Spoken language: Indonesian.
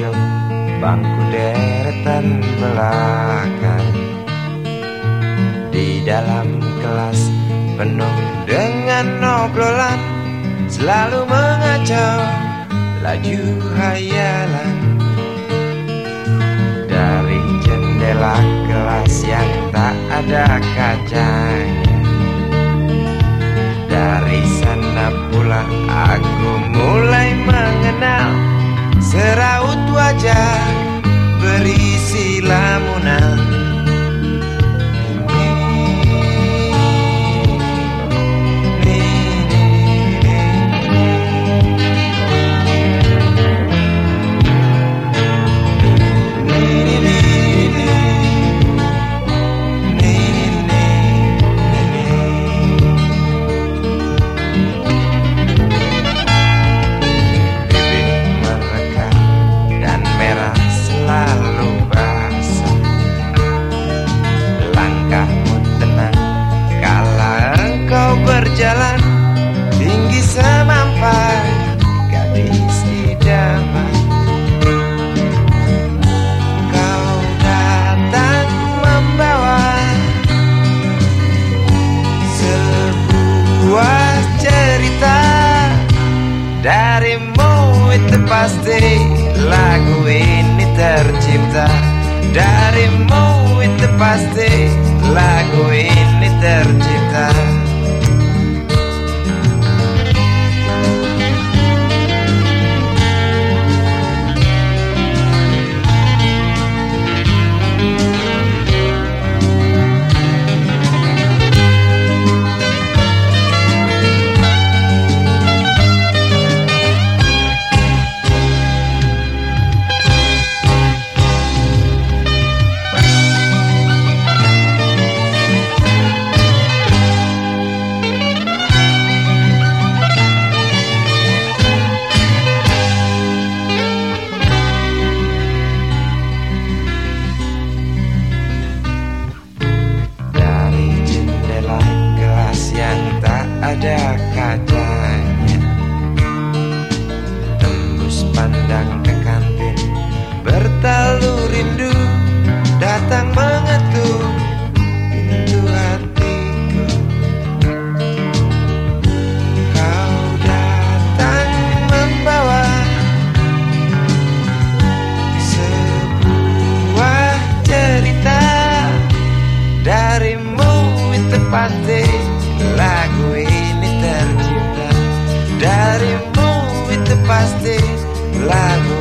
pojok bangku deretan belakang. Di dalam kelas penuh dengan obrolan Selalu mengacau laju hayalan Dari jendela kelas yang tak ada kacanya Dari Darimu itu pasti lagu ini tercipta. Darimu itu pasti lagu ini tercipta ini tercipta Darimu itu pasti lagu